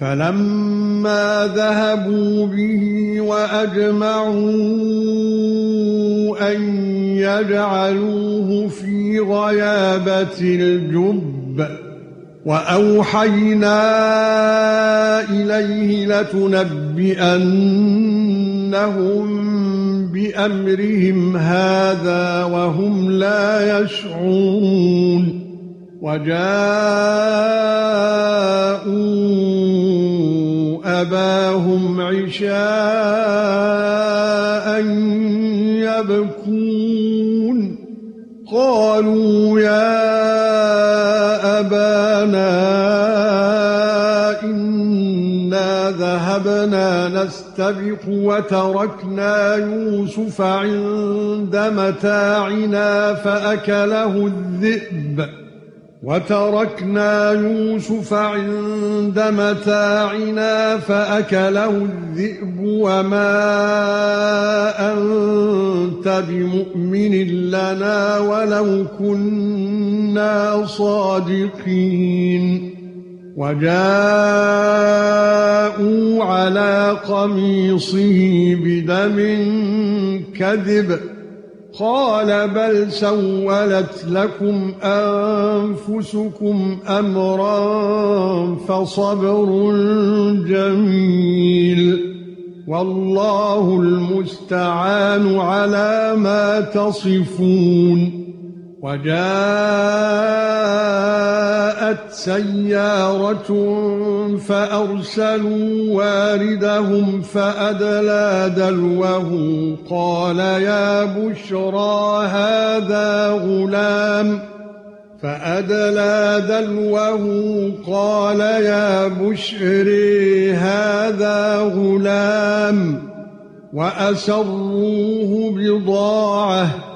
فَلَمَّا ذَهَبُوا بِهِ وَأَجْمَعُوا أَن يَجْعَلُوهُ فِي غَيَابَتِ الْجُبِّ وَأَوْحَيْنَا إِلَيْهِ لَتُنَبِّئَنَّهُم بِأَمْرِهِمْ هَذَا وَهُمْ لَا يَشْعُرُونَ وَجَاءُوا أَبَاهُمْ عِشَاءً يَبْكُونَ. قَالُوا يَا أَبَانَا إِنَّا ذَهَبْنَا نَسْتَبِقُ وَتَرَكْنَا يُوسُفَ عِندَ مَتَاعِنَا فَأَكَلَهُ الذِّئْبُ. وَتَرَكْنَا يُوسُفَ عِندَ مَتَاعِنَا فَأَكَلَهُ الذِّئْبُ وَمَا أَنتَ بِمُؤْمِنٍ لَّنَا وَلَوْ كُنَّا صَادِقِينَ. وَجَاءُوا عَلَى قَمِيصِهِ بِدَمٍ كَذِبٍ قال بل سولت لكم أنفسكم أمرا فصبر جميل والله المستعان على ما تصفون وجاءت سيارة فأرسلوا واردهم فأدلى دلوه. قال يا بشرى هذا غلام. فأدلى دلوه. قال يا بشري هذا غلام. وأسروه بضاعة.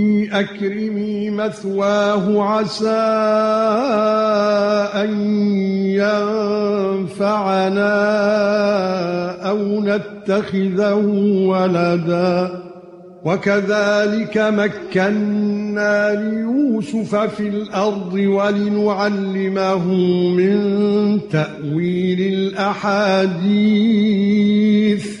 أكرمي مثواه عسى أن ينفعنا أو نتخذه ولداً. وَكَذَلِكَ مَكَّنَّا لِيُوسُفَ فِي الْأَرْضِ وَلِنُعَلِّمَهُ مِنْ تَأْوِيلِ الْأَحَادِيثِ.